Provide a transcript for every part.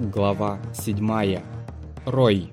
Глава 7. Рой.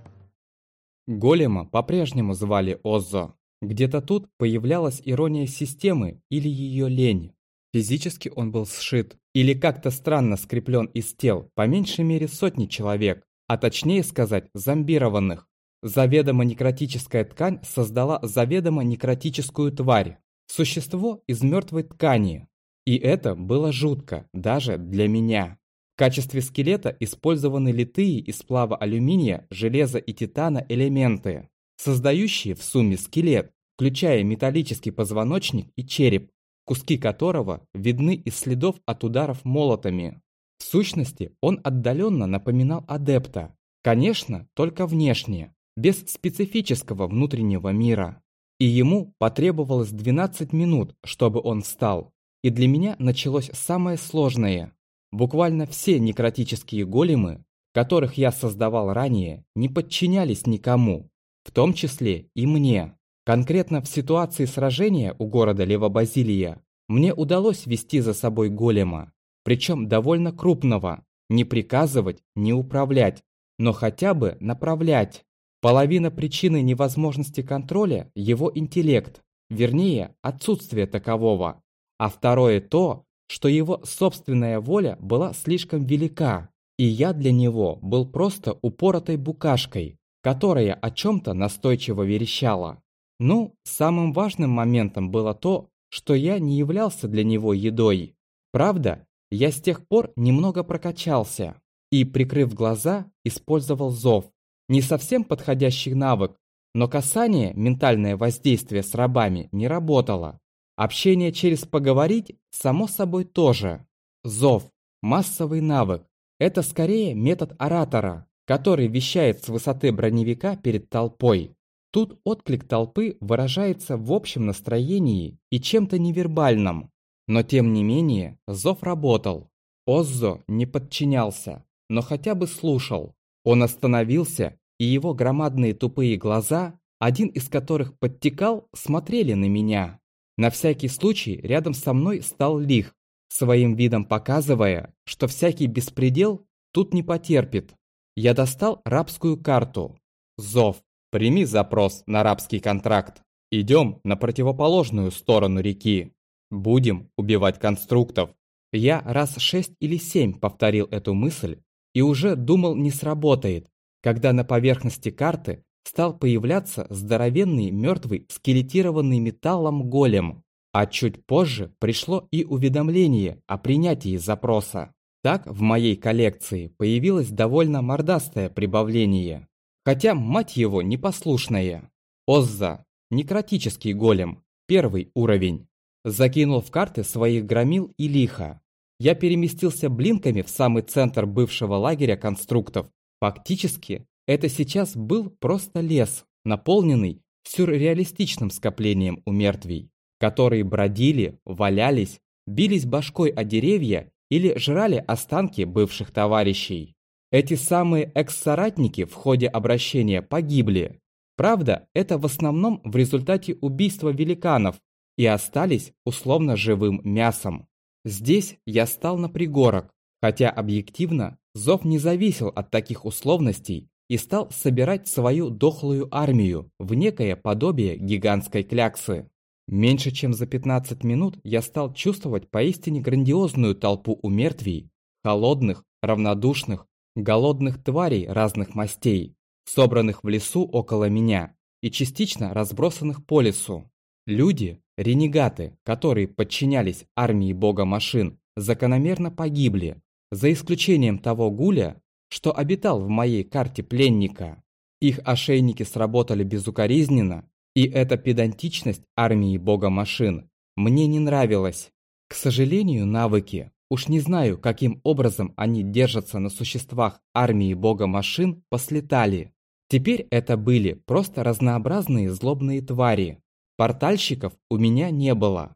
Голема по-прежнему звали Оззо. Где-то тут появлялась ирония системы или ее лень. Физически он был сшит или как-то странно скреплен из тел по меньшей мере сотни человек, а точнее сказать зомбированных. Заведомо некротическая ткань создала заведомо некротическую тварь. Существо из мертвой ткани. И это было жутко, даже для меня. Качестве скелета использованы литые из сплава алюминия, железа и титана элементы, создающие в сумме скелет, включая металлический позвоночник и череп, куски которого видны из следов от ударов молотами. В сущности, он отдаленно напоминал адепта. Конечно, только внешне, без специфического внутреннего мира. И ему потребовалось 12 минут, чтобы он встал. И для меня началось самое сложное. Буквально все некротические големы, которых я создавал ранее, не подчинялись никому, в том числе и мне. Конкретно в ситуации сражения у города Левобазилия мне удалось вести за собой голема, причем довольно крупного, не приказывать, не управлять, но хотя бы направлять. Половина причины невозможности контроля – его интеллект, вернее, отсутствие такового. А второе то, что его собственная воля была слишком велика, и я для него был просто упоротой букашкой, которая о чем-то настойчиво верещала. Ну, самым важным моментом было то, что я не являлся для него едой. Правда, я с тех пор немного прокачался и, прикрыв глаза, использовал зов. Не совсем подходящий навык, но касание, ментальное воздействие с рабами не работало. Общение через поговорить, само собой, тоже. Зов, массовый навык. Это скорее метод оратора, который вещает с высоты броневика перед толпой. Тут отклик толпы выражается в общем настроении и чем-то невербальном. Но тем не менее, зов работал. Оззо не подчинялся, но хотя бы слушал. Он остановился, и его громадные тупые глаза, один из которых подтекал, смотрели на меня. На всякий случай рядом со мной стал лих, своим видом показывая, что всякий беспредел тут не потерпит. Я достал рабскую карту. Зов. Прими запрос на рабский контракт. Идем на противоположную сторону реки. Будем убивать конструктов. Я раз шесть или семь повторил эту мысль и уже думал не сработает, когда на поверхности карты стал появляться здоровенный мертвый скелетированный металлом голем, а чуть позже пришло и уведомление о принятии запроса. Так в моей коллекции появилось довольно мордастое прибавление. Хотя, мать его, непослушное. Озза, некротический голем, первый уровень. Закинул в карты своих громил и лихо. Я переместился блинками в самый центр бывшего лагеря конструктов. Фактически, это сейчас был просто лес, наполненный сюрреалистичным скоплением умертвий, которые бродили, валялись, бились башкой о деревья или жрали останки бывших товарищей. Эти самые экс-соратники в ходе обращения погибли. Правда, это в основном в результате убийства великанов и остались условно живым мясом. Здесь я стал на пригорок, хотя объективно зов не зависел от таких условностей и стал собирать свою дохлую армию в некое подобие гигантской кляксы. Меньше чем за 15 минут я стал чувствовать поистине грандиозную толпу умертвий, холодных, равнодушных, голодных тварей разных мастей, собранных в лесу около меня и частично разбросанных по лесу. Люди, ренегаты, которые подчинялись армии бога машин, закономерно погибли, за исключением того гуля, что обитал в моей карте пленника. Их ошейники сработали безукоризненно, и эта педантичность армии бога машин мне не нравилась. К сожалению, навыки, уж не знаю, каким образом они держатся на существах армии бога машин, послетали. Теперь это были просто разнообразные злобные твари. Портальщиков у меня не было.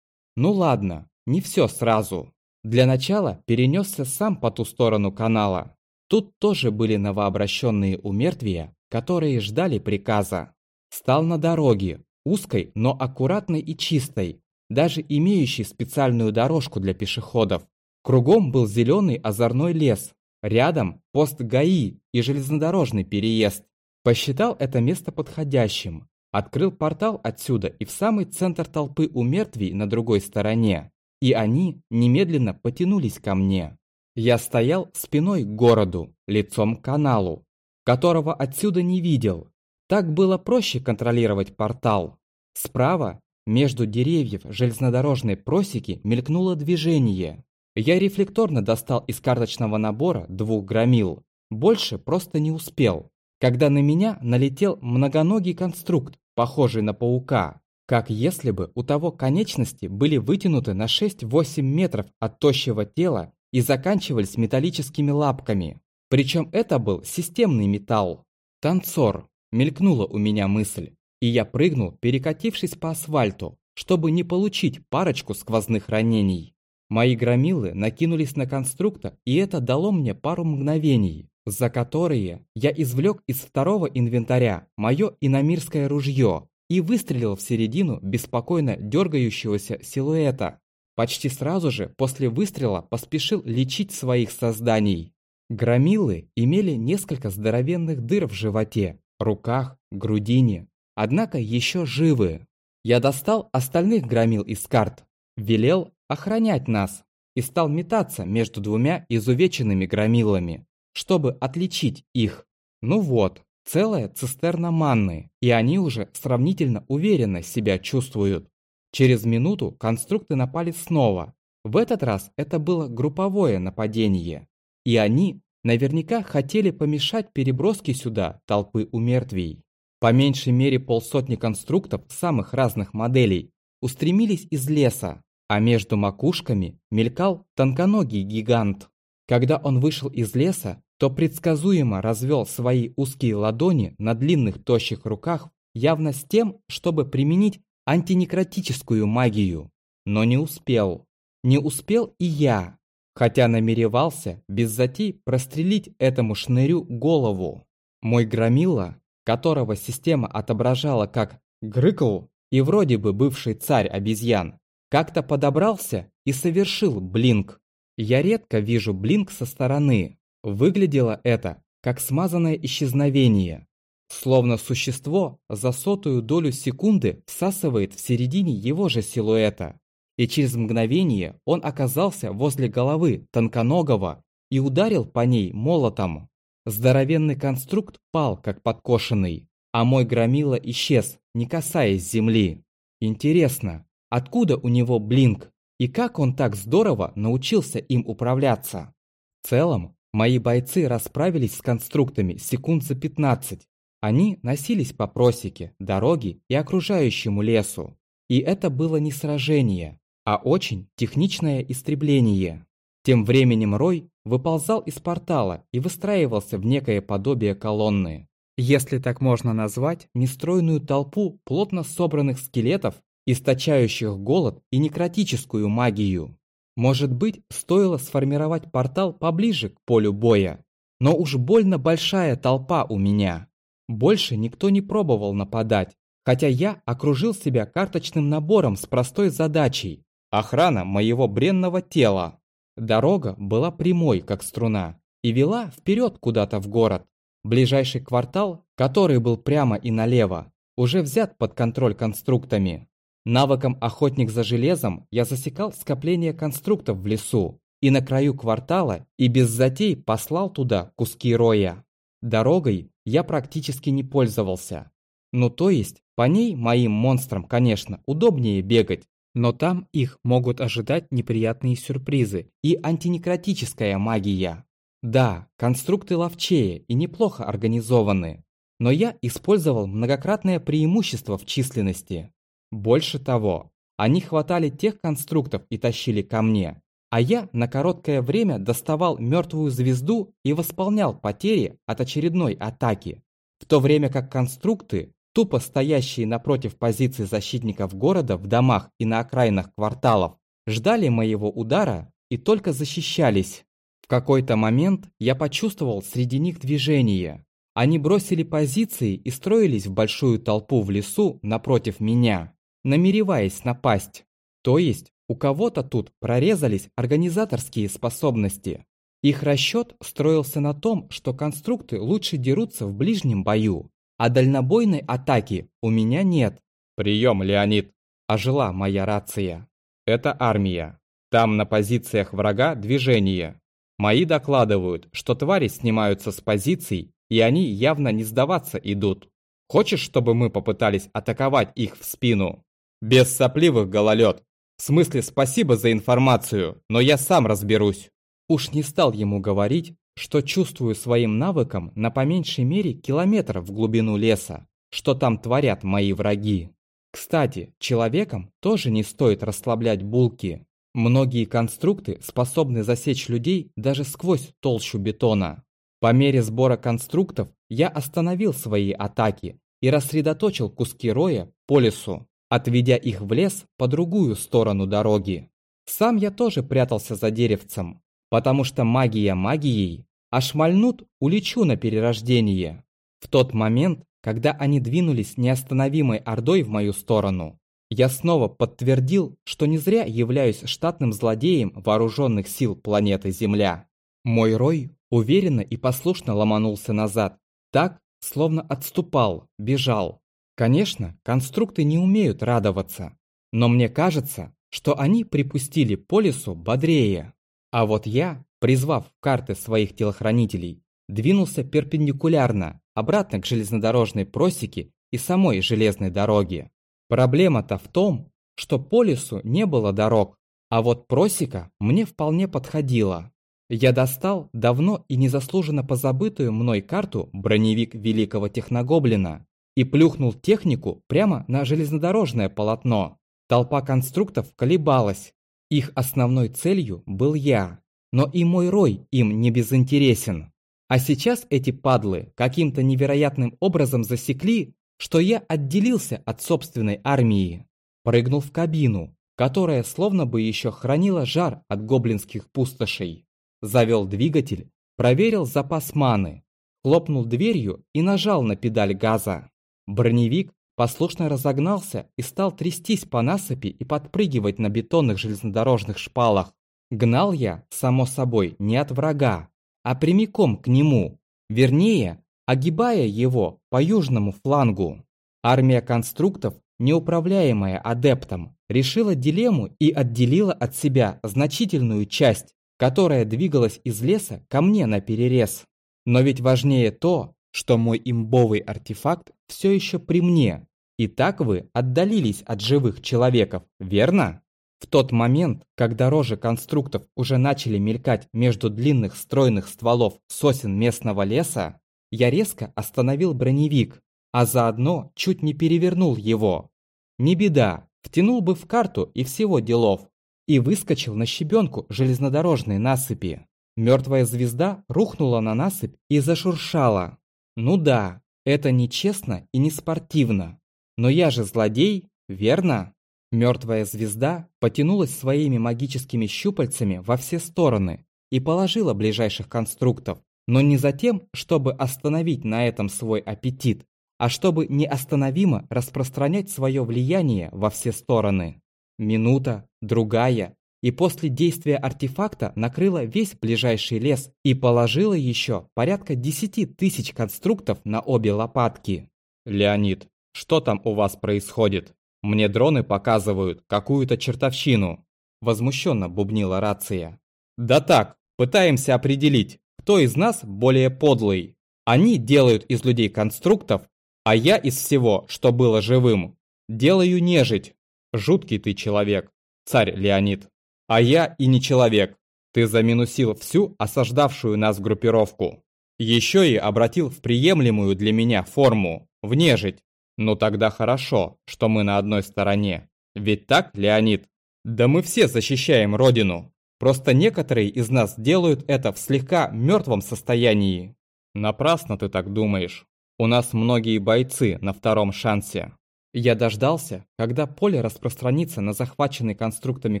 Ну ладно, не все сразу. Для начала перенесся сам по ту сторону канала. Тут тоже были новообращенные умертвия, которые ждали приказа. Стал на дороге, узкой, но аккуратной и чистой, даже имеющей специальную дорожку для пешеходов. Кругом был зеленый озорной лес, Рядом пост ГАИ и железнодорожный переезд. Посчитал это место подходящим. Открыл портал отсюда и в самый центр толпы у мертвей на другой стороне. И они немедленно потянулись ко мне. Я стоял спиной к городу, лицом к каналу, которого отсюда не видел. Так было проще контролировать портал. Справа, между деревьев железнодорожной просеки, мелькнуло движение. Я рефлекторно достал из карточного набора двух громил. Больше просто не успел. Когда на меня налетел многоногий конструкт, похожий на паука. Как если бы у того конечности были вытянуты на 6-8 метров от тощего тела и заканчивались металлическими лапками. Причем это был системный металл. «Танцор», мелькнула у меня мысль, и я прыгнул, перекатившись по асфальту, чтобы не получить парочку сквозных ранений. Мои громилы накинулись на конструкта, и это дало мне пару мгновений, за которые я извлек из второго инвентаря мое иномирское ружье и выстрелил в середину беспокойно дергающегося силуэта. Почти сразу же после выстрела поспешил лечить своих созданий. Громилы имели несколько здоровенных дыр в животе, руках, грудине, однако еще живы. Я достал остальных громил из карт, велел охранять нас и стал метаться между двумя изувеченными громилами, чтобы отличить их. Ну вот, целая цистерна манны, и они уже сравнительно уверенно себя чувствуют. Через минуту конструкты напали снова. В этот раз это было групповое нападение. И они наверняка хотели помешать переброске сюда толпы умертвий. По меньшей мере полсотни конструктов самых разных моделей устремились из леса, а между макушками мелькал тонконогий гигант. Когда он вышел из леса, то предсказуемо развел свои узкие ладони на длинных тощих руках, явно с тем, чтобы применить антинекротическую магию. Но не успел. Не успел и я, хотя намеревался без затей прострелить этому шнырю голову. Мой громила, которого система отображала как «грыкл» и вроде бы бывший царь обезьян, как-то подобрался и совершил блинк. Я редко вижу блинк со стороны. Выглядело это как смазанное исчезновение. Словно существо за сотую долю секунды всасывает в середине его же силуэта. И через мгновение он оказался возле головы тонконогого и ударил по ней молотом. Здоровенный конструкт пал, как подкошенный, а мой громила исчез, не касаясь земли. Интересно, Откуда у него блинк? И как он так здорово научился им управляться? В целом, мои бойцы расправились с конструктами секунд за 15. Они носились по просеке, дороге и окружающему лесу. И это было не сражение, а очень техничное истребление. Тем временем Рой выползал из портала и выстраивался в некое подобие колонны. Если так можно назвать нестройную толпу плотно собранных скелетов источающих голод и некротическую магию. Может быть, стоило сформировать портал поближе к полю боя. Но уж больно большая толпа у меня. Больше никто не пробовал нападать, хотя я окружил себя карточным набором с простой задачей – охрана моего бренного тела. Дорога была прямой, как струна, и вела вперед куда-то в город. Ближайший квартал, который был прямо и налево, уже взят под контроль конструктами. Навыком «Охотник за железом» я засекал скопление конструктов в лесу и на краю квартала и без затей послал туда куски роя. Дорогой я практически не пользовался. Ну то есть, по ней моим монстрам, конечно, удобнее бегать, но там их могут ожидать неприятные сюрпризы и антинекротическая магия. Да, конструкты ловчее и неплохо организованы, но я использовал многократное преимущество в численности. Больше того, они хватали тех конструктов и тащили ко мне, а я на короткое время доставал мертвую звезду и восполнял потери от очередной атаки. В то время как конструкты, тупо стоящие напротив позиций защитников города в домах и на окраинах кварталов, ждали моего удара и только защищались. В какой-то момент я почувствовал среди них движение. Они бросили позиции и строились в большую толпу в лесу напротив меня намереваясь напасть. То есть у кого-то тут прорезались организаторские способности. Их расчет строился на том, что конструкты лучше дерутся в ближнем бою, а дальнобойной атаки у меня нет. Прием, Леонид. Ожила моя рация. Это армия. Там на позициях врага движение. Мои докладывают, что твари снимаются с позиций, и они явно не сдаваться идут. Хочешь, чтобы мы попытались атаковать их в спину? Без сопливых гололед. В смысле, спасибо за информацию, но я сам разберусь. Уж не стал ему говорить, что чувствую своим навыком на по меньшей мере километр в глубину леса, что там творят мои враги. Кстати, человекам тоже не стоит расслаблять булки. Многие конструкты способны засечь людей даже сквозь толщу бетона. По мере сбора конструктов я остановил свои атаки и рассредоточил куски роя по лесу, отведя их в лес по другую сторону дороги. Сам я тоже прятался за деревцем, потому что магия магией, а шмальнут улечу на перерождение. В тот момент, когда они двинулись неостановимой ордой в мою сторону, я снова подтвердил, что не зря являюсь штатным злодеем вооруженных сил планеты Земля. Мой рой уверенно и послушно ломанулся назад, так, словно отступал, бежал. Конечно, конструкты не умеют радоваться, но мне кажется, что они припустили по лесу бодрее. А вот я, призвав карты своих телохранителей, двинулся перпендикулярно обратно к железнодорожной просеке и самой железной дороге. Проблема-то в том, что по лесу не было дорог, а вот просека мне вполне подходила. Я достал давно и незаслуженно позабытую мной карту броневик Великого Техногоблина и плюхнул технику прямо на железнодорожное полотно. Толпа конструктов колебалась, их основной целью был я, но и мой рой им не безинтересен. А сейчас эти падлы каким-то невероятным образом засекли, что я отделился от собственной армии. Прыгнул в кабину, которая словно бы еще хранила жар от гоблинских пустошей. Завел двигатель, проверил запас маны, хлопнул дверью и нажал на педаль газа. Броневик послушно разогнался и стал трястись по насыпи и подпрыгивать на бетонных железнодорожных шпалах. Гнал я, само собой, не от врага, а прямиком к нему, вернее, огибая его по южному флангу. Армия конструктов, неуправляемая адептом, решила дилемму и отделила от себя значительную часть, которая двигалась из леса ко мне на перерез. Но ведь важнее то, что мой имбовый артефакт все еще при мне, и так вы отдалились от живых человеков, верно? В тот момент, когда рожи конструктов уже начали мелькать между длинных стройных стволов сосен местного леса, я резко остановил броневик, а заодно чуть не перевернул его. Не беда, втянул бы в карту и всего делов, и выскочил на щебенку железнодорожной насыпи. Мертвая звезда рухнула на насыпь и зашуршала. Ну да, это нечестно и не спортивно. Но я же злодей, верно? Мертвая звезда потянулась своими магическими щупальцами во все стороны и положила ближайших конструктов, но не за тем, чтобы остановить на этом свой аппетит, а чтобы неостановимо распространять свое влияние во все стороны. Минута, другая, и после действия артефакта накрыла весь ближайший лес и положила еще порядка 10 тысяч конструктов на обе лопатки. Леонид, что там у вас происходит? Мне дроны показывают какую-то чертовщину. Возмущенно бубнила рация. Да так, пытаемся определить, кто из нас более подлый. Они делают из людей конструктов, а я из всего, что было живым, делаю нежить. Жуткий ты человек, царь Леонид. А я и не человек. Ты заминусил всю осаждавшую нас группировку. Еще и обратил в приемлемую для меня форму, в нежить. Ну тогда хорошо, что мы на одной стороне. Ведь так, Леонид? Да мы все защищаем Родину. Просто некоторые из нас делают это в слегка мертвом состоянии. Напрасно ты так думаешь. У нас многие бойцы на втором шансе. Я дождался, когда поле распространится на захваченный конструктами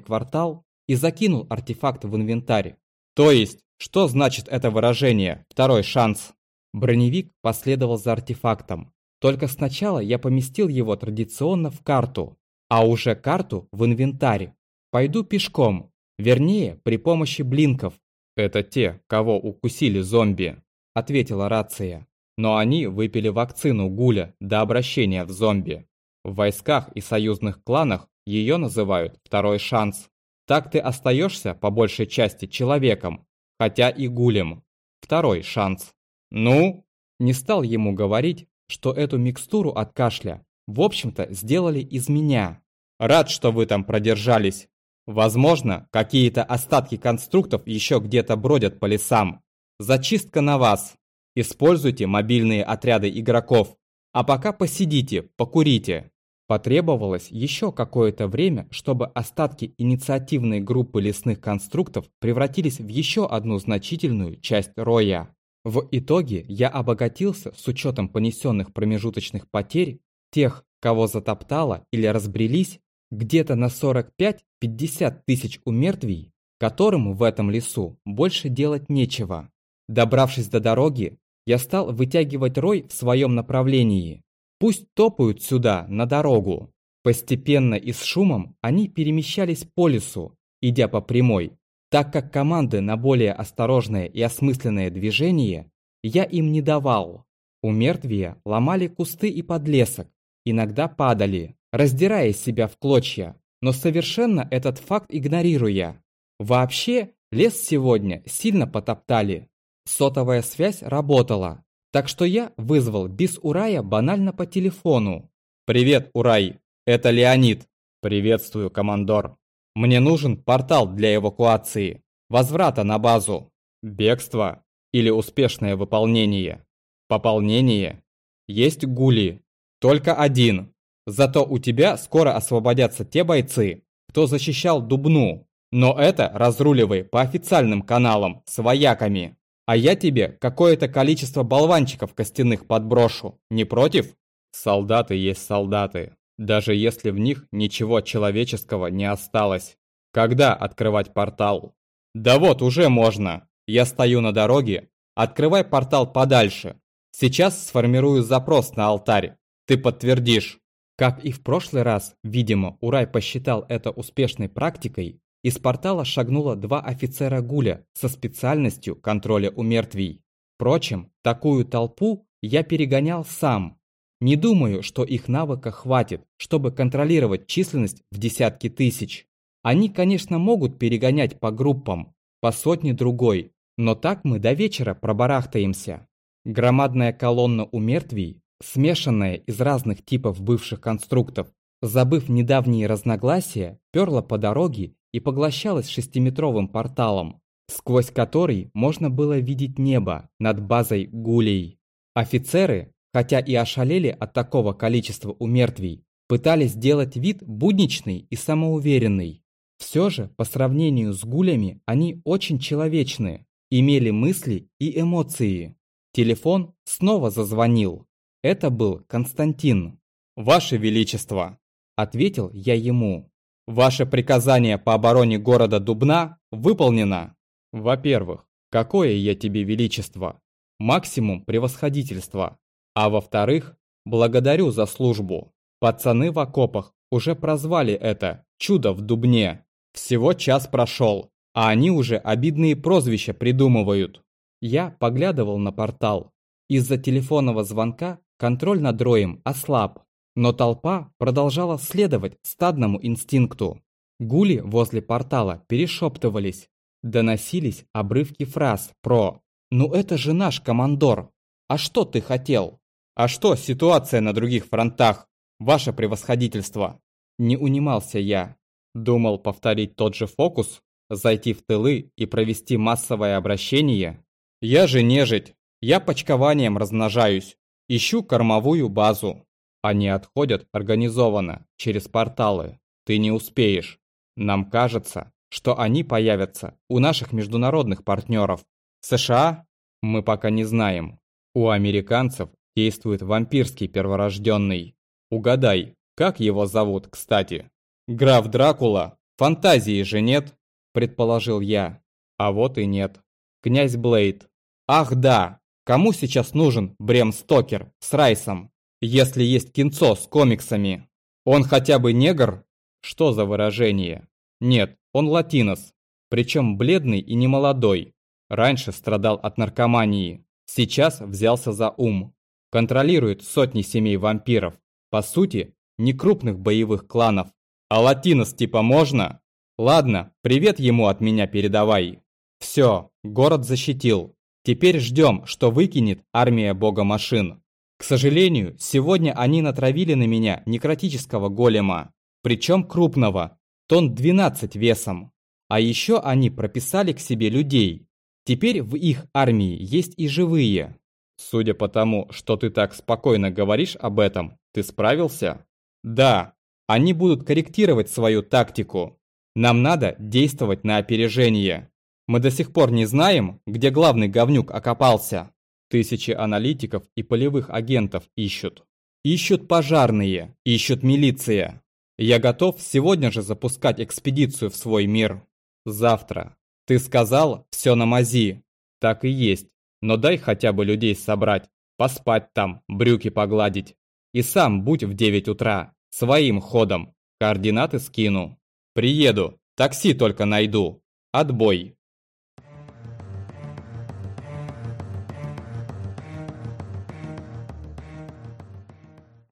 квартал и закинул артефакт в инвентарь. То есть, что значит это выражение «второй шанс»? Броневик последовал за артефактом, только сначала я поместил его традиционно в карту, а уже карту в инвентарь. Пойду пешком, вернее, при помощи блинков. «Это те, кого укусили зомби», – ответила рация. «Но они выпили вакцину Гуля до обращения в зомби. В войсках и союзных кланах ее называют «второй шанс». Так ты остаешься по большей части человеком, хотя и гулем. Второй шанс. Ну, не стал ему говорить, что эту микстуру от кашля, в общем-то, сделали из меня. Рад, что вы там продержались. Возможно, какие-то остатки конструктов еще где-то бродят по лесам. Зачистка на вас. Используйте мобильные отряды игроков. А пока посидите, покурите. Потребовалось еще какое-то время, чтобы остатки инициативной группы лесных конструктов превратились в еще одну значительную часть роя. В итоге я обогатился с учетом понесенных промежуточных потерь тех, кого затоптало или разбрелись, где-то на 45-50 тысяч умертвий, которым в этом лесу больше делать нечего. Добравшись до дороги, я стал вытягивать рой в своем направлении. Пусть топают сюда, на дорогу. Постепенно и с шумом они перемещались по лесу, идя по прямой, так как команды на более осторожное и осмысленное движение я им не давал. У мертвия ломали кусты и подлесок, иногда падали, раздирая себя в клочья, но совершенно этот факт игнорируя. Вообще, лес сегодня сильно потоптали. Сотовая связь работала, так что я вызвал без Урая банально по телефону. «Привет, Урай, это Леонид. Приветствую, командор. Мне нужен портал для эвакуации, возврата на базу, бегство или успешное выполнение. Пополнение. Есть гули. Только один. Зато у тебя скоро освободятся те бойцы, кто защищал Дубну. Но это разруливай по официальным каналам с вояками. А я тебе какое-то количество болванчиков костяных подброшу. Не против? Солдаты есть солдаты. Даже если в них ничего человеческого не осталось. Когда открывать портал? Да вот, уже можно. Я стою на дороге. Открывай портал подальше. Сейчас сформирую запрос на алтарь. Ты подтвердишь. Как и в прошлый раз, видимо, Урай посчитал это успешной практикой, из портала шагнуло два офицера Гуля со специальностью контроля у мертвей. Впрочем, такую толпу я перегонял сам. Не думаю, что их навыка хватит, чтобы контролировать численность в десятки тысяч. Они, конечно, могут перегонять по группам, по сотне другой, но так мы до вечера пробарахтаемся. Громадная колонна у мертвей смешанная из разных типов бывших конструктов, забыв недавние разногласия, перла по дороге и поглощалась шестиметровым порталом, сквозь который можно было видеть небо над базой гулей. Офицеры, хотя и ошалели от такого количества умертвий, пытались сделать вид будничный и самоуверенный. Все же, по сравнению с гулями, они очень человечны, имели мысли и эмоции. Телефон снова зазвонил. Это был Константин. «Ваше Величество!» – ответил я ему. «Ваше приказание по обороне города Дубна выполнено. Во-первых, какое я тебе величество? Максимум превосходительства. А во-вторых, благодарю за службу. Пацаны в окопах уже прозвали это «чудо в Дубне». Всего час прошел, а они уже обидные прозвища придумывают. Я поглядывал на портал. Из-за телефонного звонка Контроль над роем ослаб, но толпа продолжала следовать стадному инстинкту. Гули возле портала перешептывались. Доносились обрывки фраз про «Ну это же наш командор! А что ты хотел? А что ситуация на других фронтах? Ваше превосходительство!» Не унимался я. Думал повторить тот же фокус, зайти в тылы и провести массовое обращение. Я же нежить, я почкованием размножаюсь. Ищу кормовую базу. Они отходят организованно, через порталы. Ты не успеешь. Нам кажется, что они появятся у наших международных партнеров. США? Мы пока не знаем. У американцев действует вампирский перворожденный. Угадай, как его зовут, кстати? Граф Дракула? Фантазии же нет, предположил я. А вот и нет. Князь Блейд. Ах да, Кому сейчас нужен Брем Стокер с Райсом, если есть кинцо с комиксами? Он хотя бы негр? Что за выражение? Нет, он латинос, причем бледный и немолодой. Раньше страдал от наркомании, сейчас взялся за ум. Контролирует сотни семей вампиров. По сути, не крупных боевых кланов. А латинос типа можно? Ладно, привет ему от меня передавай. Все, город защитил. Теперь ждем, что выкинет армия бога машин. К сожалению, сегодня они натравили на меня некротического голема. Причем крупного, тон 12 весом. А еще они прописали к себе людей. Теперь в их армии есть и живые. Судя по тому, что ты так спокойно говоришь об этом, ты справился? Да, они будут корректировать свою тактику. Нам надо действовать на опережение. Мы до сих пор не знаем, где главный говнюк окопался. Тысячи аналитиков и полевых агентов ищут. Ищут пожарные, ищут милиция. Я готов сегодня же запускать экспедицию в свой мир. Завтра. Ты сказал, все на мази. Так и есть. Но дай хотя бы людей собрать, поспать там, брюки погладить. И сам будь в 9 утра, своим ходом. Координаты скину. Приеду, такси только найду. Отбой.